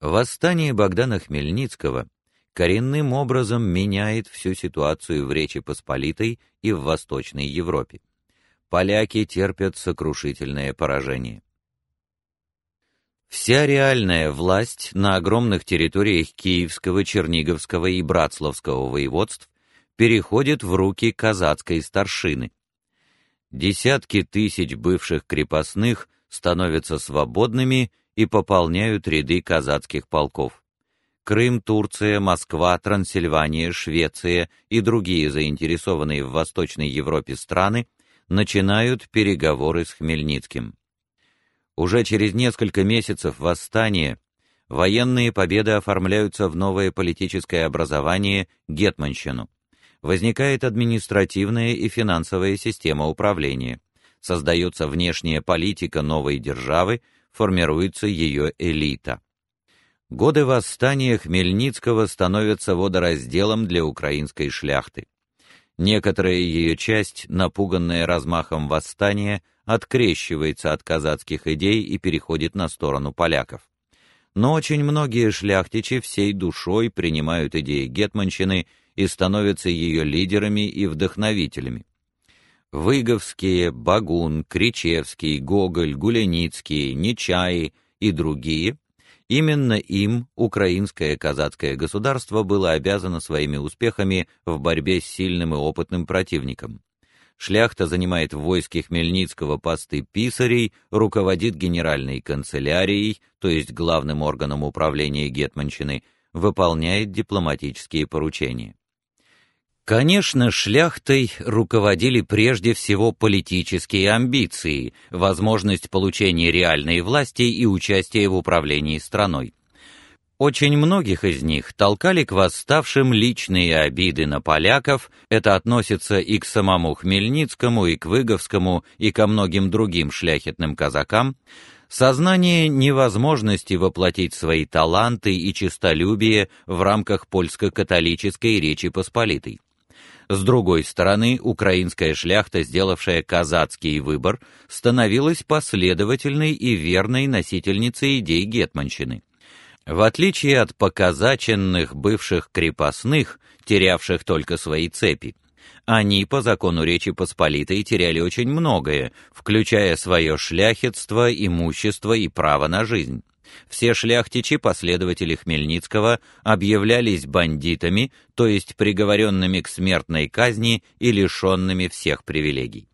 Восстание Богдана Хмельницкого коренным образом меняет всю ситуацию в Речи Посполитой и в Восточной Европе. Поляки терпят сокрушительное поражение. Вся реальная власть на огромных территориях Киевского, Черниговского и Братславского воеводств переходит в руки казацкой старшины. Десятки тысяч бывших крепостных становятся свободными и пополняют ряды казацких полков. Крым, Турция, Москва, Трансильвания, Швеция и другие заинтересованные в Восточной Европе страны начинают переговоры с Хмельницким. Уже через несколько месяцев восстания военные победы оформляются в новое политическое образование гетманщину. Возникает административная и финансовая система управления. Создается внешняя политика новой державы, формируется ее элита. Годы восстания Хмельницкого становятся водоразделом для украинской шляхты. Некоторая ее часть, напуганная размахом восстания, открещивается от казацких идей и переходит на сторону поляков. Но очень многие шляхтичи всей душой принимают идеи гетманщины и становятся ее лидерами и вдохновителями. Выговские, Багун, Кричевский, Гоголь, Гуляницкий, Нечаи и другие Именно им украинское казацкое государство было обязано своими успехами в борьбе с сильным и опытным противником. Шляхта занимает в войске Хмельницкого посты писарей, руководит генеральной канцелярией, то есть главным органом управления гетманщины, выполняет дипломатические поручения. Конечно, шляхтой руководили прежде всего политические амбиции, возможность получения реальной власти и участия в управлении страной. Очень многих из них толкали к восставшим личные обиды на поляков, это относится и к самому Хмельницкому, и к Выговскому, и ко многим другим шляхетным казакам, сознание невозможности воплотить свои таланты и честолюбие в рамках польско-католической Речи Посполитой. С другой стороны, украинская шляхта, сделавшая казацкий выбор, становилась последовательной и верной носительницей идей гетманщины. В отличие от показаченных бывших крепостных, терявших только свои цепи, они по закону Речи Посполитой теряли очень многое, включая свое шляхетство, имущество и право на жизнь. Все шляхтичи, последователи Хмельницкого, объявлялись бандитами, то есть приговоренными к смертной казни и лишенными всех привилегий.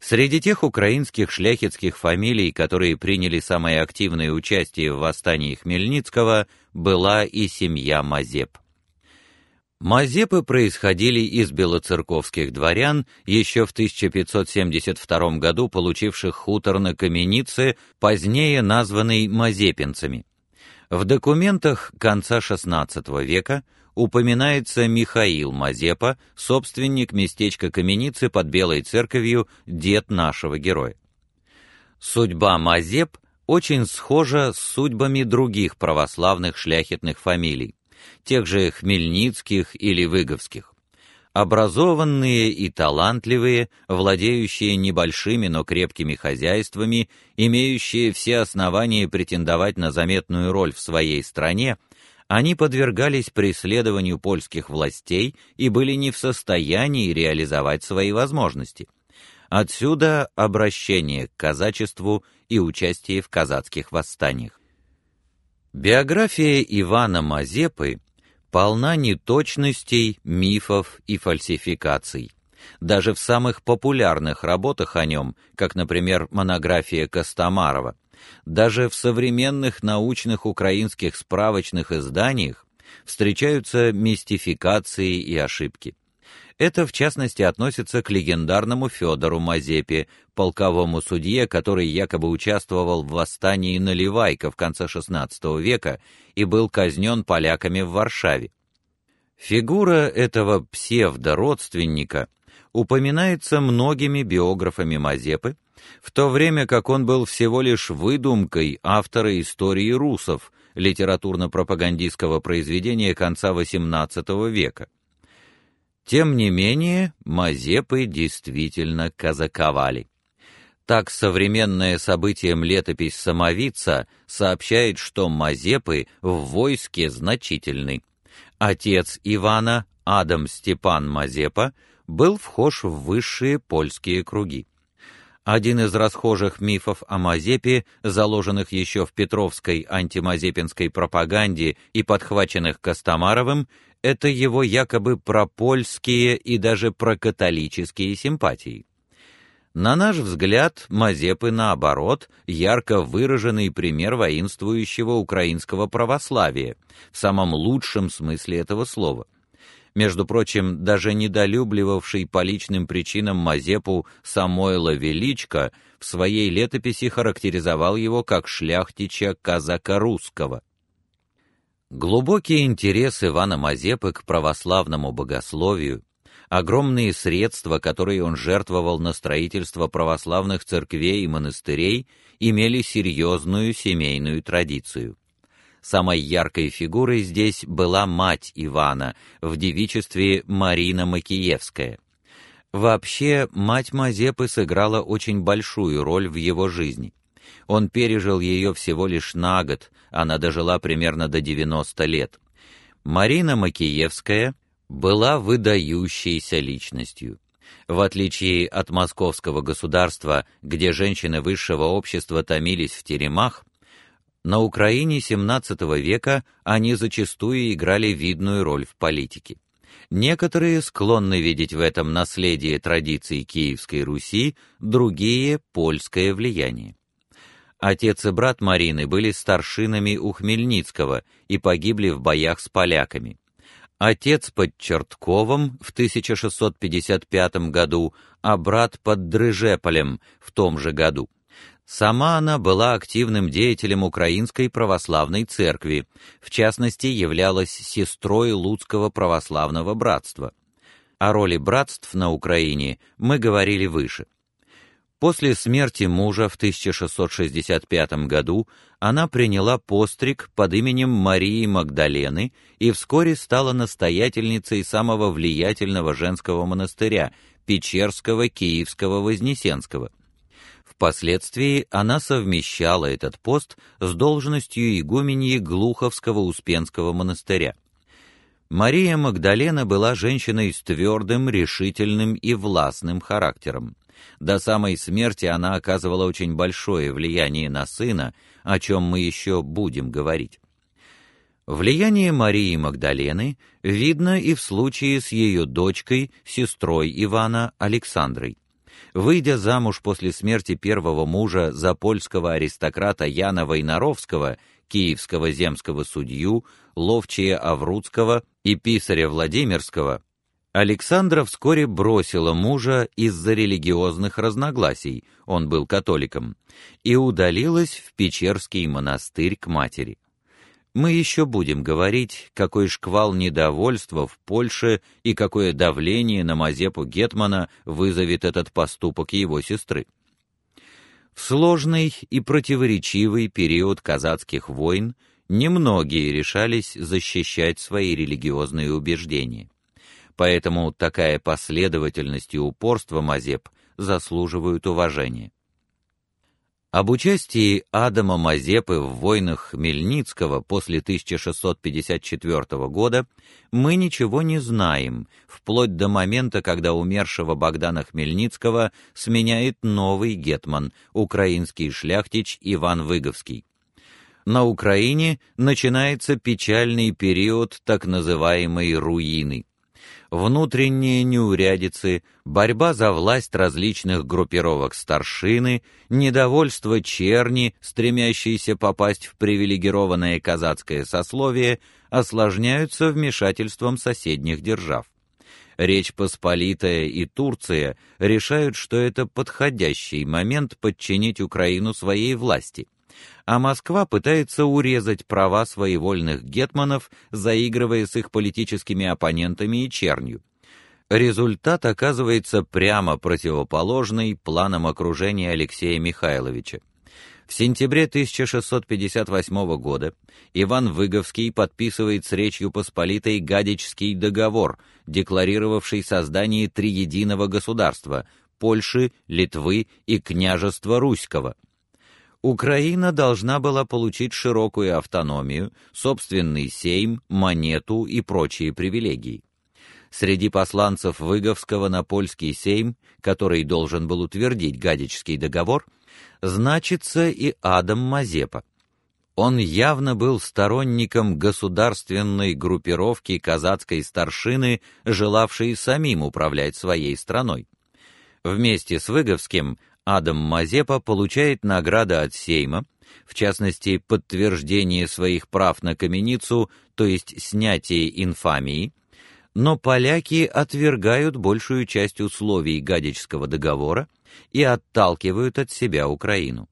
Среди тех украинских шляхетских фамилий, которые приняли самое активное участие в восстании Хмельницкого, была и семья Мазеп. Мазепы происходили из белоцерковских дворян, еще в 1572 году получивших хутор на Каменице, позднее названный Мазепинцами. В документах конца XVI века упоминается Михаил Мазепа, собственник местечка Каменицы под Белой церковью, дед нашего героя. Судьба Мазеп очень схожа с судьбами других православных шляхетных фамилий, тех же Хмельницких или Выговских. Образованные и талантливые, владеющие небольшими, но крепкими хозяйствами, имеющие все основания претендовать на заметную роль в своей стране, они подвергались преследованию польских властей и были не в состоянии реализовать свои возможности. Отсюда обращение к казачеству и участие в казацких восстаниях. Биография Ивана Мазепы полна неточностей, мифов и фальсификаций. Даже в самых популярных работах о нем, как, например, монография Костомарова, даже в современных научных украинских справочных изданиях встречаются мистификации и ошибки. Это в частности относится к легендарному Федору Мазепе, полковому судье, который якобы участвовал в восстании Наливайка в конце XVI века и был казнен поляками в Варшаве. Фигура этого псевдородственника упоминается многими биографами Мазепы, в то время как он был всего лишь выдумкой автора истории русов, литературно-пропагандистского произведения конца XVIII века. Тем не менее, Мазепы действительно казаковали. Так современная событием летопись Самовица сообщает, что Мазепы в войске значительны. Отец Ивана, Адам Степан Мазепа, был вхож в высшие польские круги. Один из расхожих мифов о Мазепе, заложенных еще в Петровской антимазепинской пропаганде и подхваченных Костомаровым, это его якобы пропольские и даже прокатолические симпатии. На наш взгляд, Мазепы, наоборот, ярко выраженный пример воинствующего украинского православия, в самом лучшем смысле этого слова. Между прочим, даже недолюбливавший по личным причинам Мазепу Самойло Величко в своей летописи характеризовал его как шляхтича казака русского. Глубокий интерес Ивана Мазепы к православному богословию огромные средства, которые он жертвовал на строительство православных церквей и монастырей, имели серьезную семейную традицию. Самой яркой фигурой здесь была мать Ивана в девичестве Марина Макиевская. Вообще, мать Мазепы сыграла очень большую роль в его жизни. Он пережил ее всего лишь на год, она дожила примерно до 90 лет. Марина Макиевская была выдающейся личностью. В отличие от московского государства, где женщины высшего общества томились в теремах, на Украине XVII века они зачастую играли видную роль в политике. Некоторые склонны видеть в этом наследие традиций Киевской Руси, другие польское влияние. Отец и брат Марины были старшинами у Хмельницкого и погибли в боях с поляками. Отец под Чертковом в 1655 году, а брат под Дрыжеполем в том же году. Сама она была активным деятелем Украинской православной церкви, в частности, являлась сестрой Луцкого православного братства. О роли братств на Украине мы говорили выше. После смерти мужа в 1665 году она приняла постриг под именем Марии Магдалены и вскоре стала настоятельницей самого влиятельного женского монастыря Печерского Киевского Вознесенского. Впоследствии она совмещала этот пост с должностью игуменьи Глуховского Успенского монастыря. Мария Магдалена была женщиной с твердым, решительным и властным характером. До самой смерти она оказывала очень большое влияние на сына, о чем мы еще будем говорить. Влияние Марии Магдалены видно и в случае с ее дочкой, сестрой Ивана Александрой. Выйдя замуж после смерти первого мужа за польского аристократа Яна Войнаровского, киевского земского судью, ловчия Аврудского и писаря Владимирского, Александра вскоре бросила мужа из-за религиозных разногласий, он был католиком, и удалилась в Печерский монастырь к матери. Мы еще будем говорить, какой шквал недовольства в Польше и какое давление на Мазепу гетмана вызовет этот поступок его сестры. В сложный и противоречивый период казацких войн немногие решались защищать свои религиозные убеждения поэтому такая последовательность и упорство Мазеп заслуживают уважения. Об участии Адама Мазепы в войнах Хмельницкого после 1654 года мы ничего не знаем, вплоть до момента, когда умершего Богдана Хмельницкого сменяет новый гетман, украинский шляхтич Иван Выговский. На Украине начинается печальный период так называемой руины внутренние неурядицы, борьба за власть различных группировок старшины, недовольство черни, стремящиеся попасть в привилегированное казацкое сословие, осложняются вмешательством соседних держав. Речь Посполитая и Турция решают, что это подходящий момент подчинить Украину своей власти а Москва пытается урезать права своевольных гетманов, заигрывая с их политическими оппонентами и чернью. Результат оказывается прямо противоположный планам окружения Алексея Михайловича. В сентябре 1658 года Иван Выговский подписывает с Речью Посполитой Гадичский договор, декларировавший создание триединого государства Польши, Литвы и княжества Руського. Украина должна была получить широкую автономию, собственный сейм, монету и прочие привилегии. Среди посланцев Выговского на польский сейм, который должен был утвердить Гадичский договор, значится и Адам Мазепа. Он явно был сторонником государственной группировки казацкой старшины, желавшей самим управлять своей страной. Вместе с Выговским Адам Мазепа получает награды от Сейма, в частности, подтверждение своих прав на каменицу, то есть снятие инфамии, но поляки отвергают большую часть условий Гадичского договора и отталкивают от себя Украину.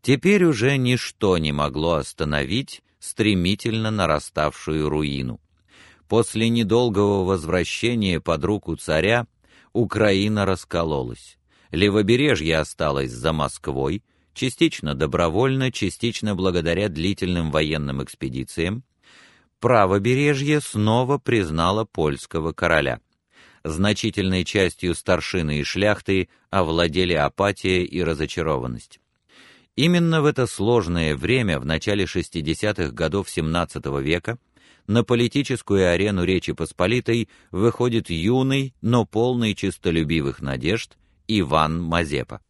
Теперь уже ничто не могло остановить стремительно нараставшую руину. После недолгого возвращения под руку царя Украина раскололась. Левобережье осталось за Москвой, частично добровольно, частично благодаря длительным военным экспедициям. Правобережье снова признало польского короля. Значительной частью старшины и шляхты овладели апатия и разочарованность. Именно в это сложное время, в начале 60-х годов XVII века, на политическую арену Речи Посполитой выходит юный, но полный честолюбивых надежд Иван Мазепа.